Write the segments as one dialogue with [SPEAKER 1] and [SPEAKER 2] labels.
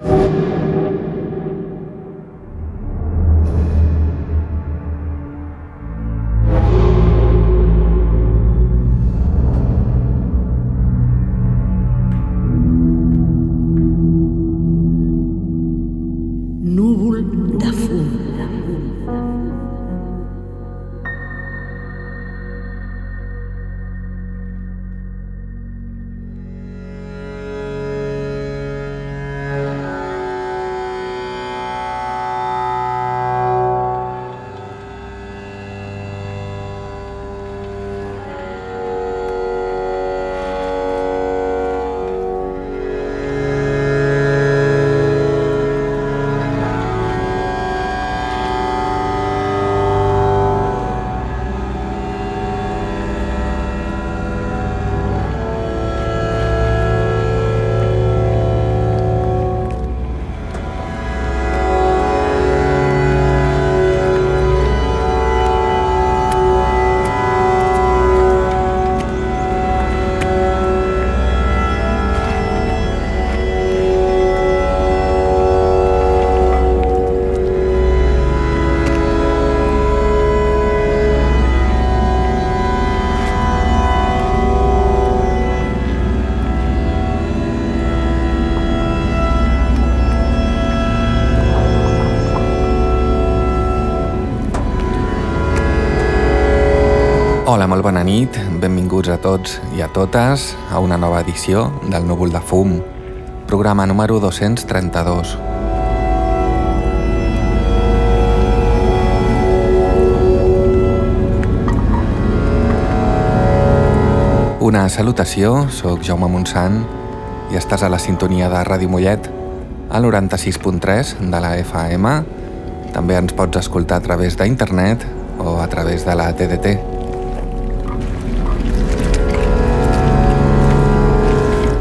[SPEAKER 1] you. Nit, benvinguts a tots i a totes a una nova edició del Núvol de Fum, programa número 232. Una salutació, sóc Jaume Montsant i estàs a la sintonia de Ràdio Mollet al 96.3 de la FM. També ens pots escoltar a través d'internet o a través de la TDT.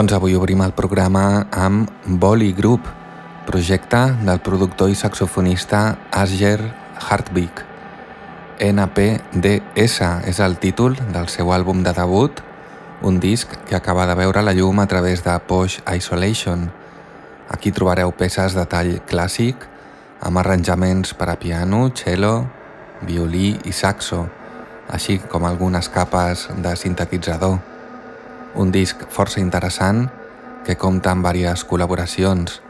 [SPEAKER 1] Doncs avui obrim el programa amb Bolly Group, projecte del productor i saxofonista Asger Hartwig. NPDS és el títol del seu àlbum de debut, un disc que acaba de veure la llum a través de Posh Isolation. Aquí trobareu peces de tall clàssic, amb arranjaments per a piano, cello, violí i saxo, així com algunes capes de sintetitzador. Un disc força interessant que compta amb diverses col·laboracions.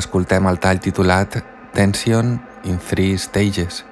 [SPEAKER 1] Escoltem el tall titulat Tension in Three Stages.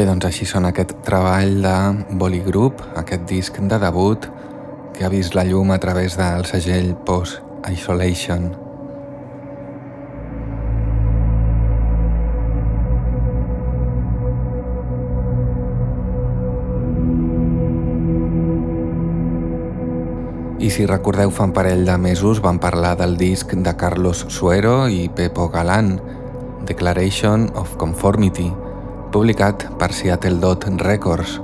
[SPEAKER 1] Bé, doncs així són aquest treball de Bolly Group, aquest disc de debut que ha vist la llum a través del segell Post Isolation. I si recordeu fa un parell de mesos vam parlar del disc de Carlos Suero i Pepo Galán, Declaration of Conformity, publicat per Seattle Dot Records.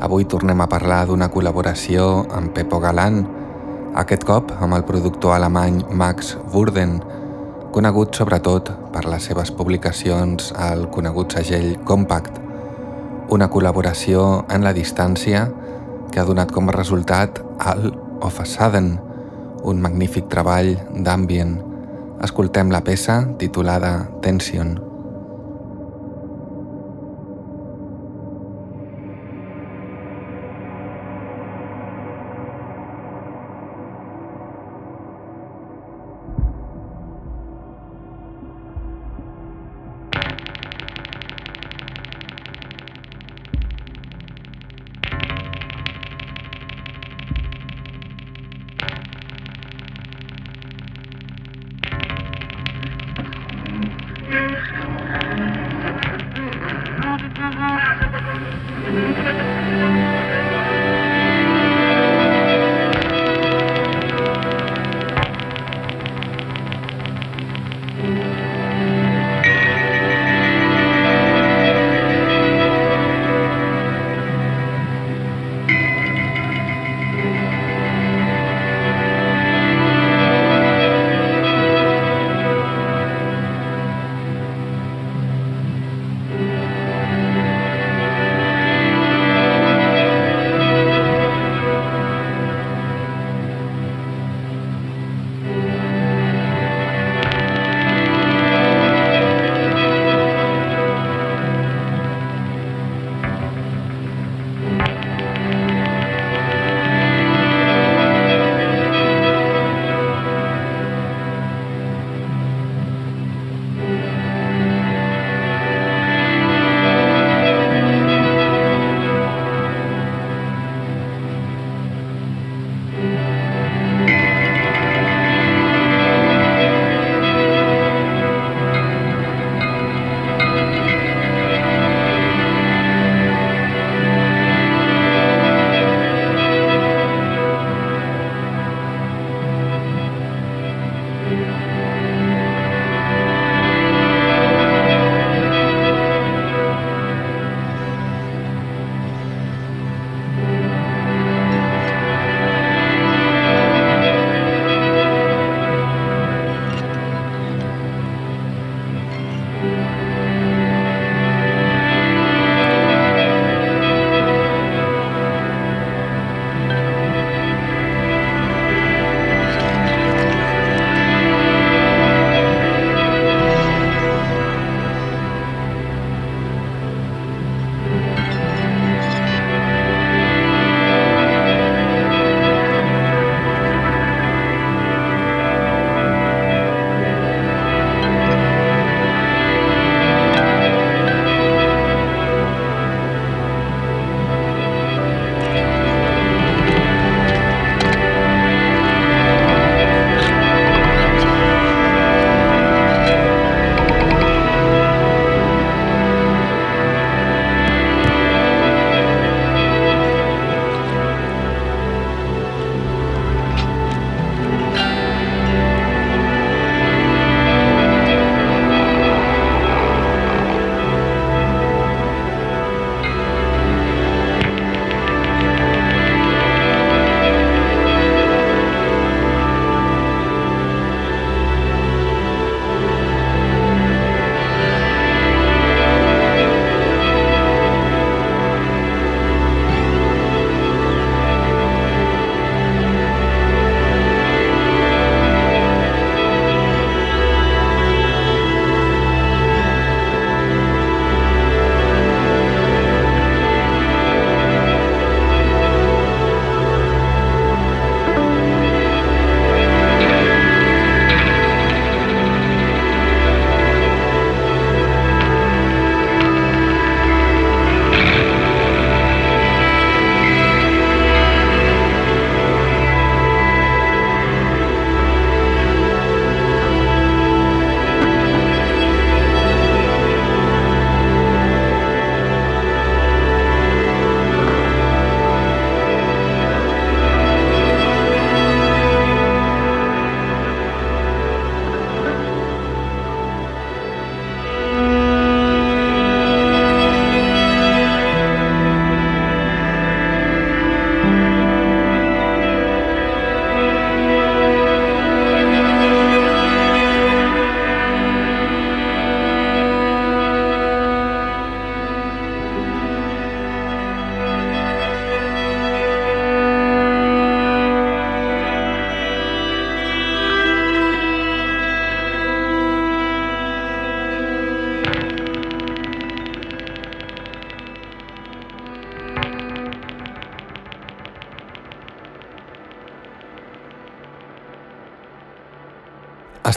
[SPEAKER 1] Avui tornem a parlar d'una col·laboració amb Pepo Galán, aquest cop amb el productor alemany Max Burden, conegut sobretot per les seves publicacions al conegut segell Compact, una col·laboració en la distància que ha donat com a resultat All of a Sudden, un magnífic treball d'ambient. Escoltem la peça titulada Tension.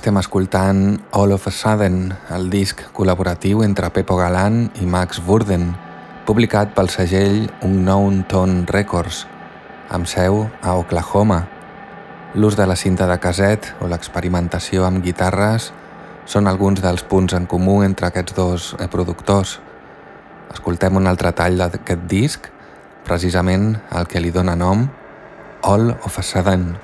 [SPEAKER 1] Estem escoltant All of a Sudden, el disc col·laboratiu entre Pepo Galán i Max Burden, publicat pel segell Unknown Tone Records, amb seu a Oklahoma. L'ús de la cinta de caset o l'experimentació amb guitarres són alguns dels punts en comú entre aquests dos productors. Escoltem un altre tall d'aquest disc, precisament el que li dóna nom All of a Sudden.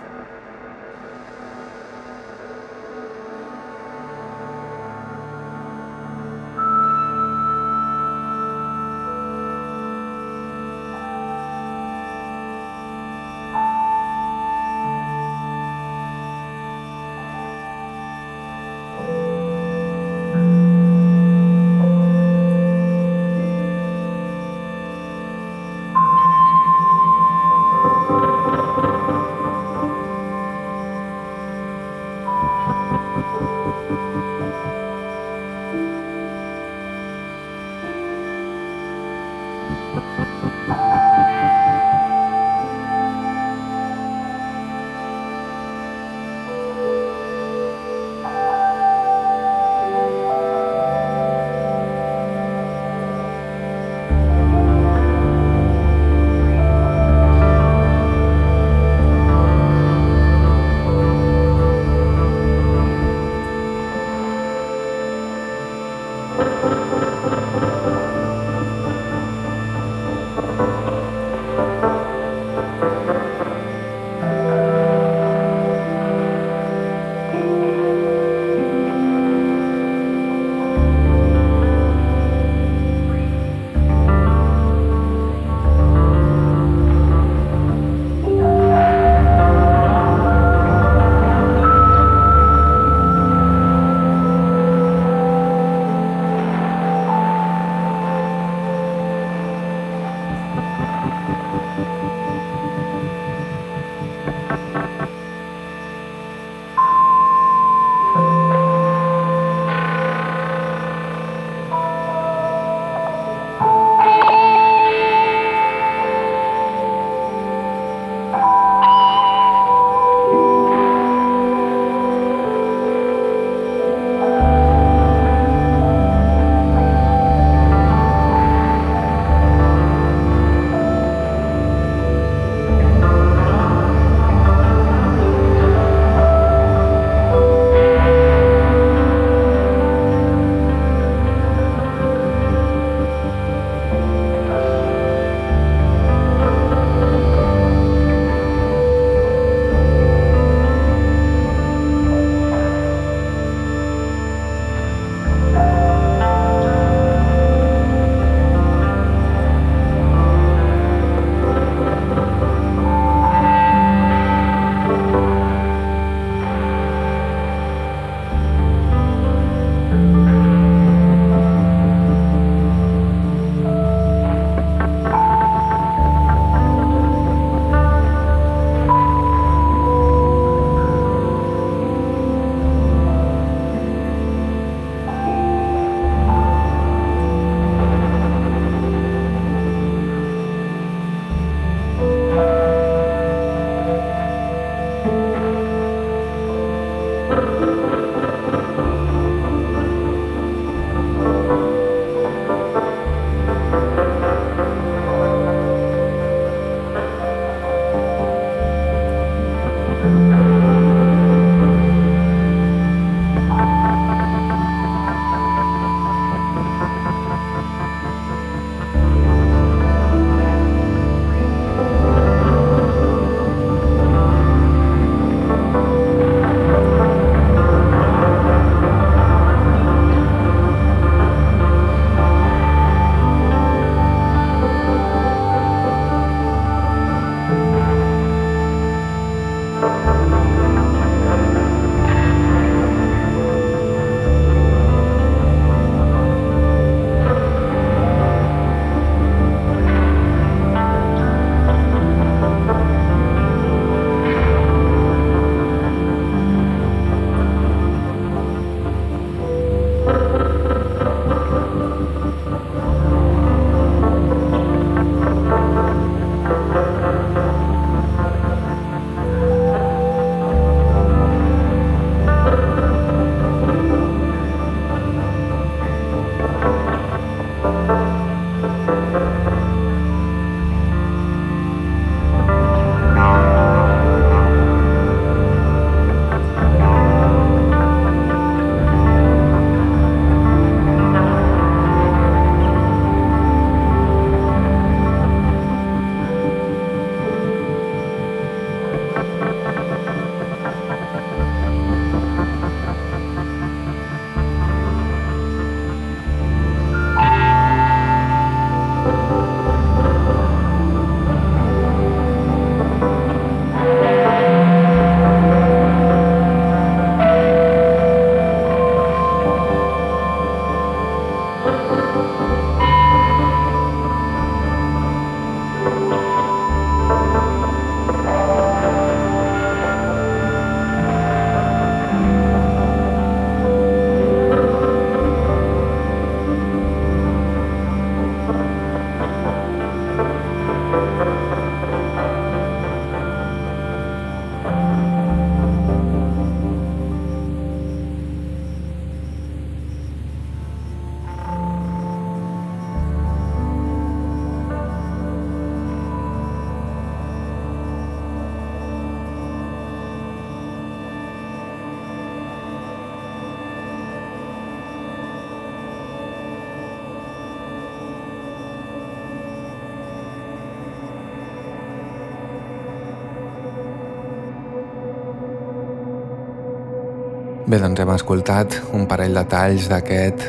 [SPEAKER 1] Bé, doncs hem escoltat un parell de talls d'aquest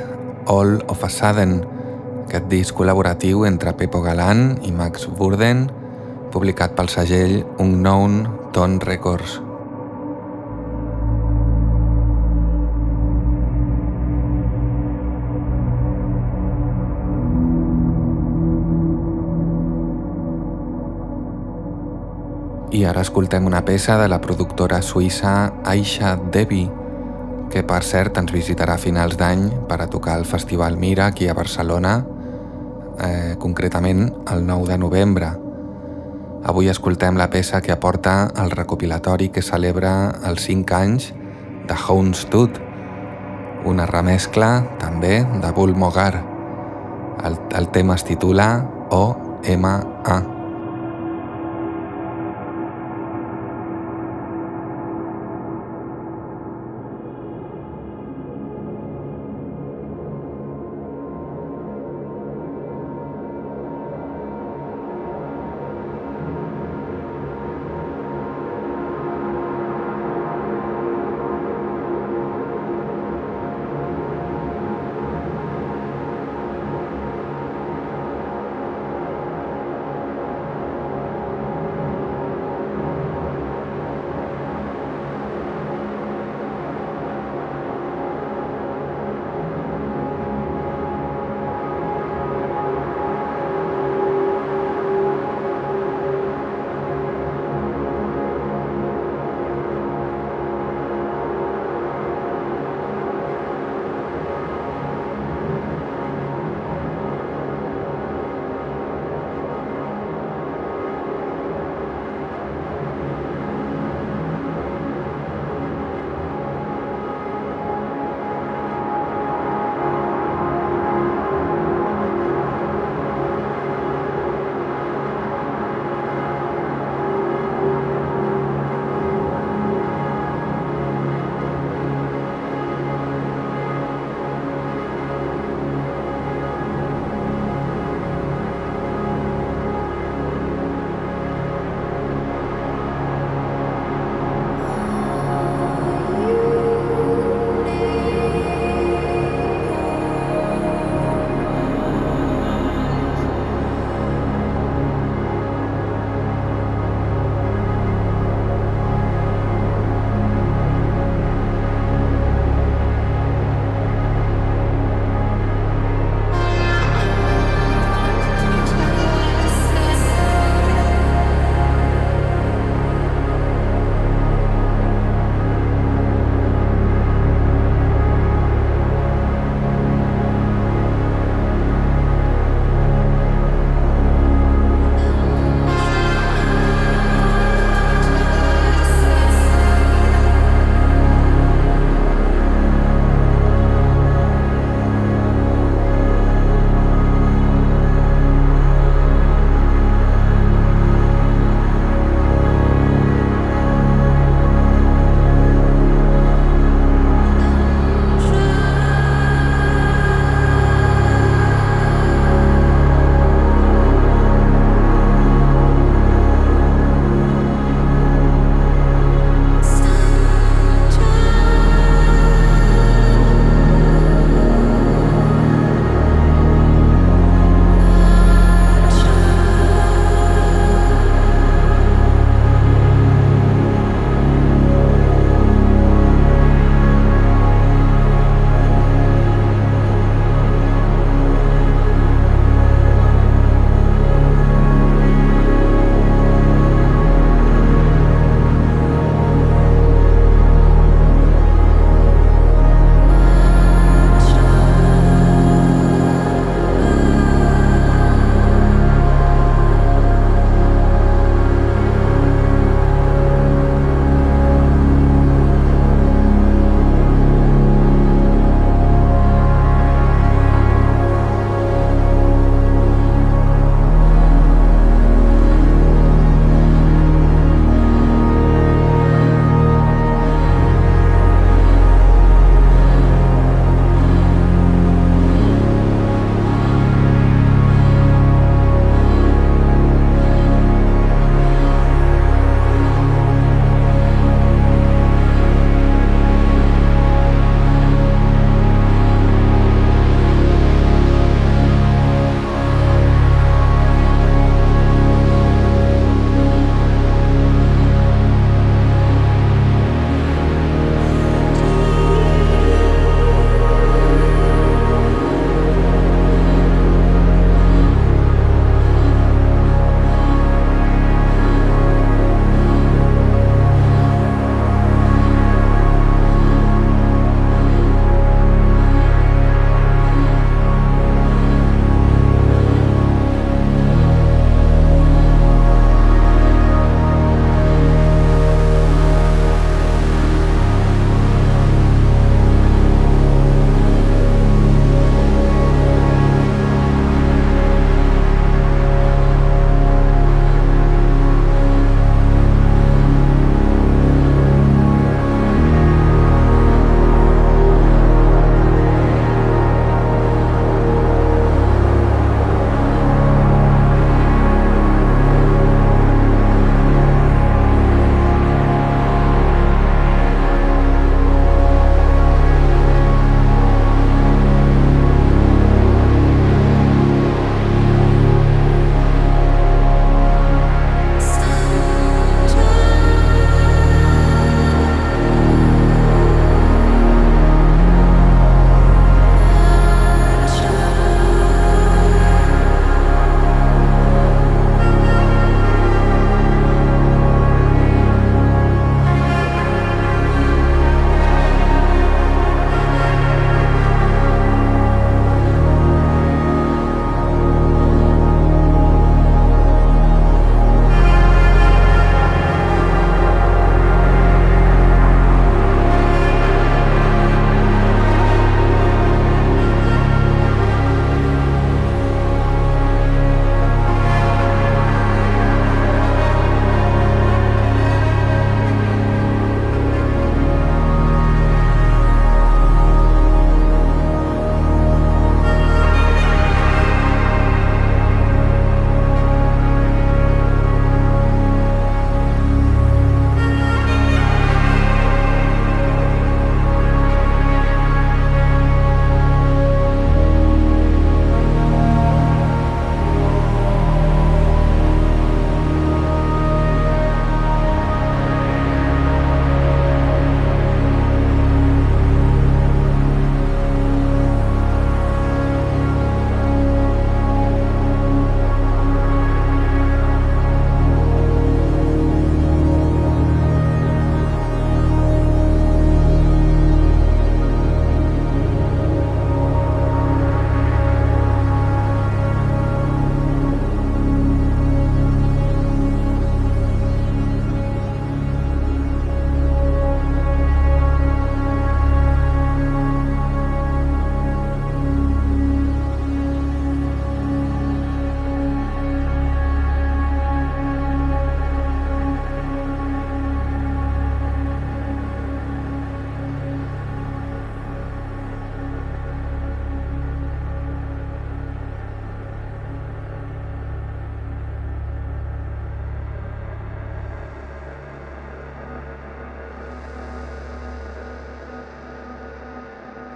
[SPEAKER 1] All of a Sudden, aquest disc col·laboratiu entre Pepo Galán i Max Burden, publicat pel segell Unknown Tone Records. I ara escoltem una peça de la productora suïssa Aisha Devi, que per cert ens visitarà a finals d'any per a tocar el Festival Mira aquí a Barcelona, eh, concretament el 9 de novembre. Avui escoltem la peça que aporta el recopilatori que celebra els 5 anys de Houndstud, una remescla també de Bull Mogar. El, el tema es titula O-M-A.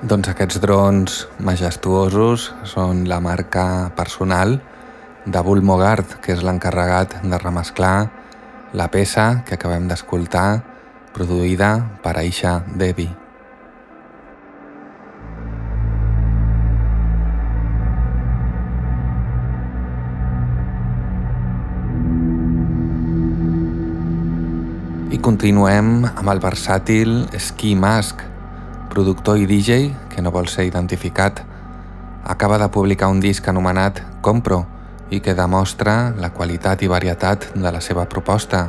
[SPEAKER 1] Doncs aquests drons majestuosos són la marca personal de Bull Mogart, que és l'encarregat de remesclar la peça que acabem d'escoltar, produïda per Aisha Devi. I continuem amb el versàtil Ski Mask, productor i DJ que no vol ser identificat. Acaba de publicar un disc anomenat Compro i que demostra la qualitat i varietat de la seva proposta,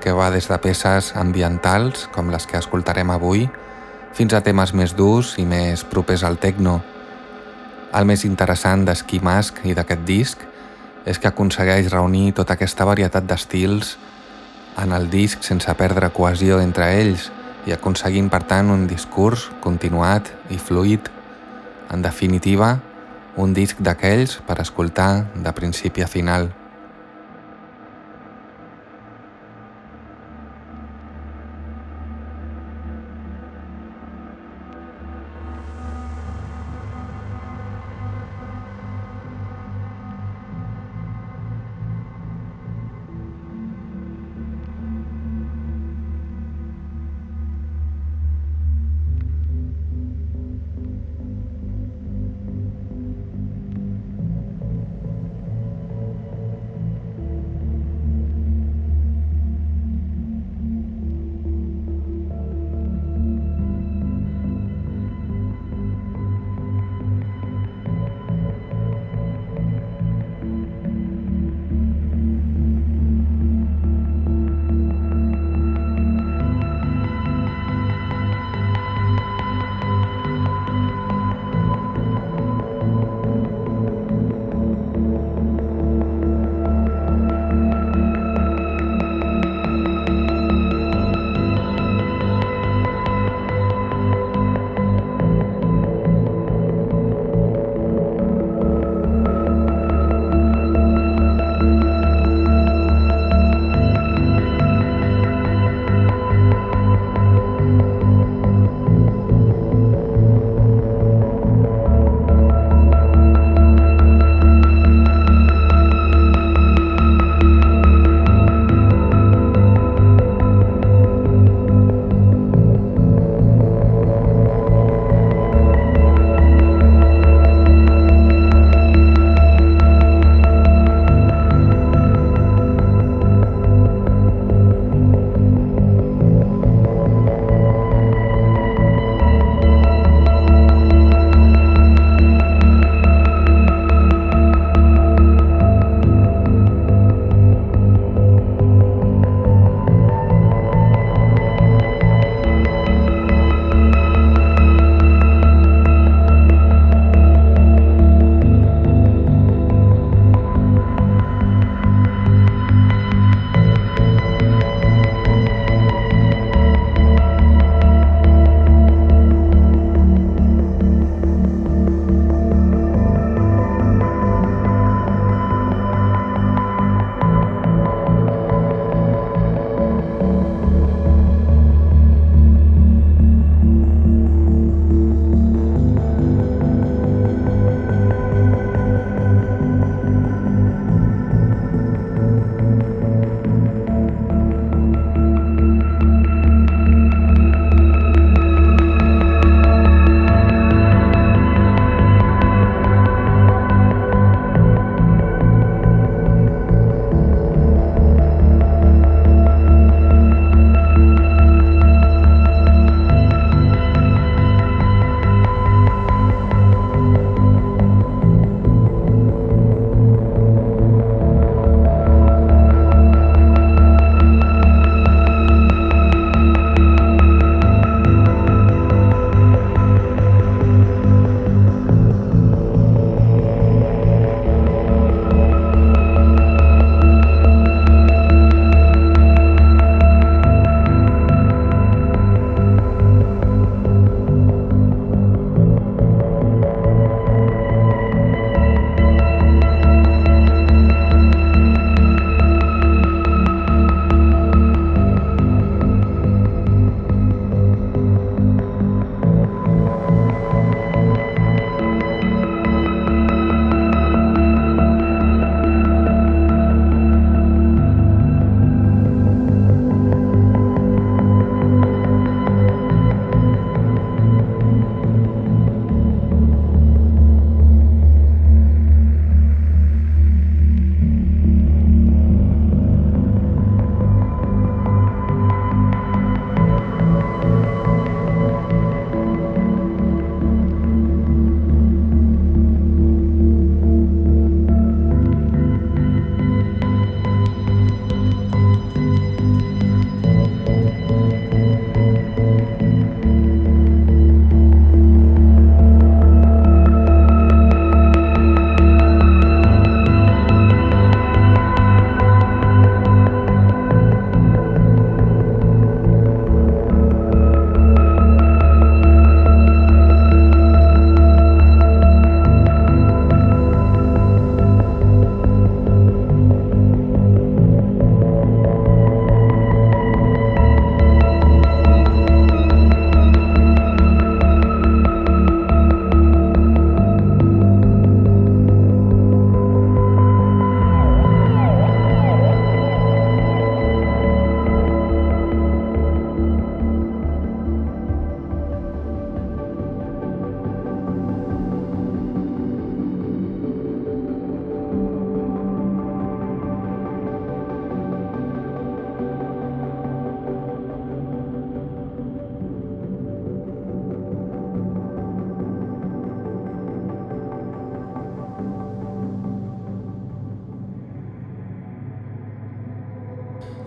[SPEAKER 1] que va des de peces ambientals, com les que escoltarem avui, fins a temes més durs i més propers al techno. El més interessant d'Ski Mask i d'aquest disc és que aconsegueix reunir tota aquesta varietat d'estils en el disc sense perdre cohesió entre ells i aconseguint per tant un discurs continuat i fluid. En definitiva, un disc d'aquells per escoltar de principi a final.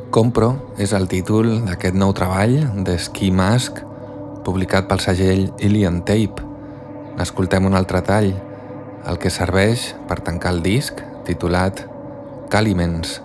[SPEAKER 1] Compro és el títol d'aquest nou treball de Ski Mask publicat pel segell Ilian Tape. N'escoltem un altre tall, el que serveix per tancar el disc titulat Calimens.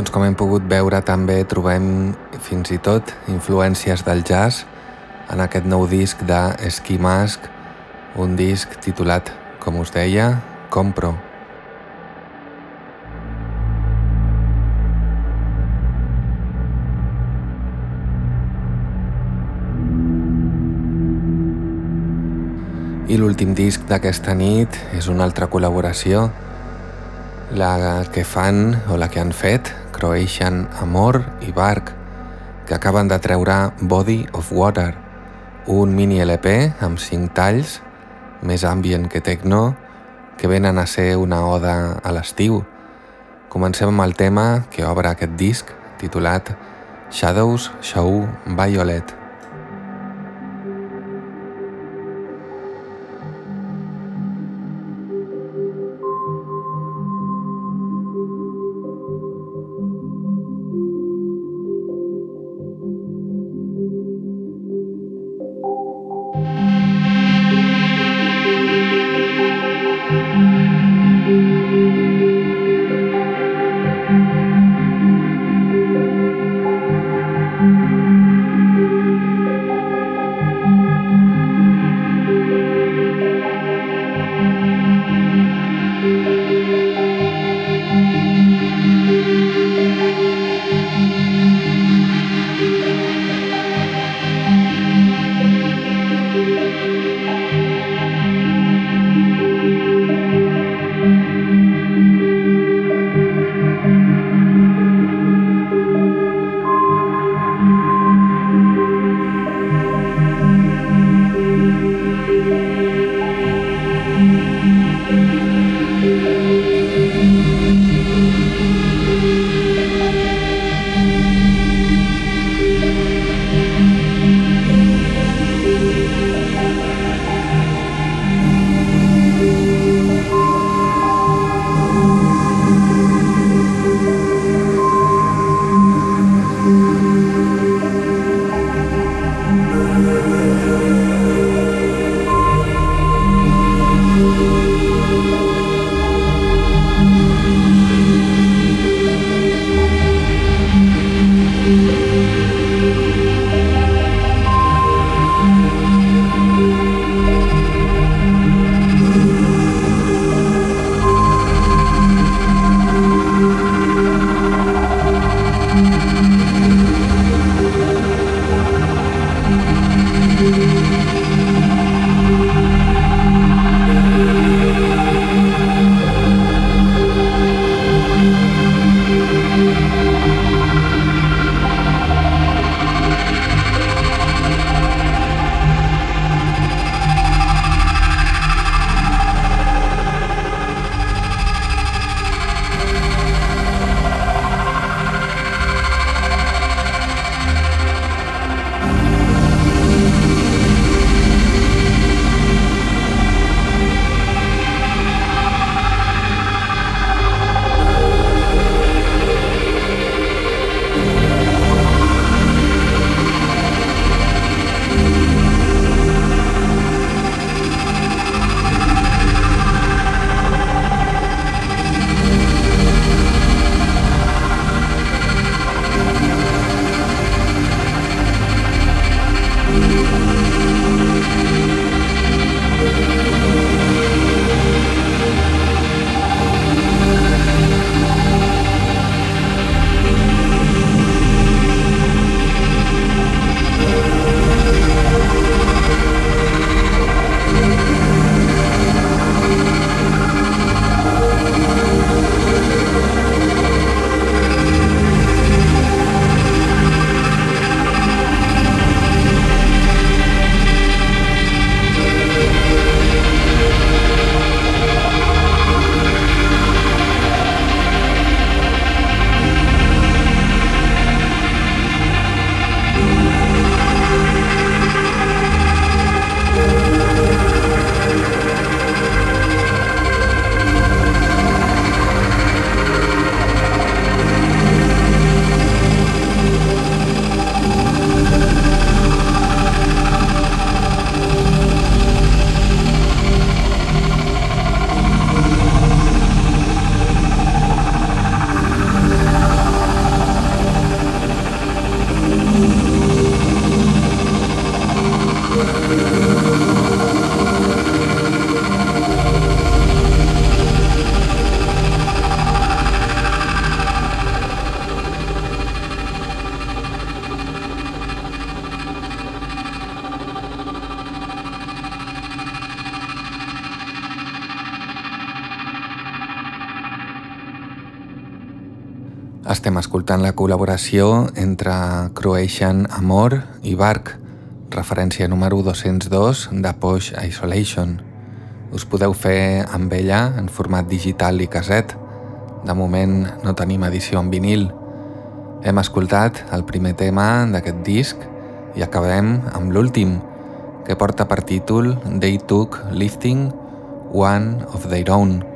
[SPEAKER 1] Doncs com hem pogut veure també trobem fins i tot influències del jazz en aquest nou disc de Ski Mask, un disc titulat, com us deia, Compro. I l'últim disc d'aquesta nit és una altra col·laboració la que fan o la que han fet Croatian Amor i Bark, que acaben de treure Body of Water, un mini LP amb 5 talls, més ambient que techno, que venen a ser una oda a l'estiu. Comencem amb el tema que obre aquest disc, titulat Shadows Show Violet. Col·laboració entre Croatian Amor i Bark, referència número 202 de Posh Isolation. Us podeu fer amb ella en format digital i caset. De moment no tenim edició en vinil. Hem escoltat el primer tema d'aquest disc i acabem amb l'últim, que porta per títol They Took Lifting One of Their Own.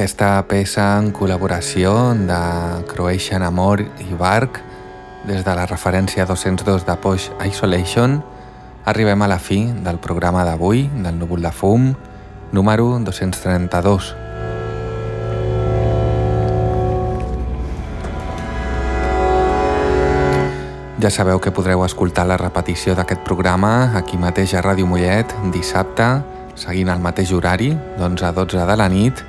[SPEAKER 1] Aquesta peça en col·laboració de Croatian Amor i Bark, des de la referència 202 de Posh Isolation, arribem a la fi del programa d'avui, del núvol de fum, número 232. Ja sabeu que podreu escoltar la repetició d'aquest programa aquí mateix a Ràdio Mollet dissabte, seguint el mateix horari, d'11 a 12 de la nit,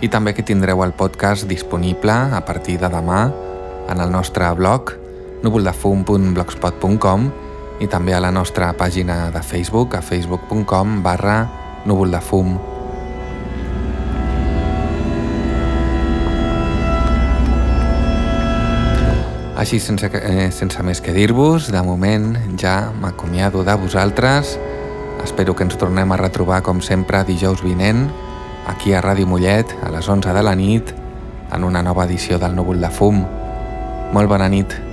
[SPEAKER 1] i també que tindreu el podcast disponible a partir de demà en el nostre blog núvoldefum.blogspot.com i també a la nostra pàgina de Facebook a facebook.com barra núvoldefum.com Així, sense, eh, sense més que dir-vos, de moment ja m'acomiado de vosaltres. Espero que ens tornem a retrobar, com sempre, dijous vinent, aquí a Ràdio Mollet, a les 11 de la nit, en una nova edició del Núvol de Fum. Molt bona nit.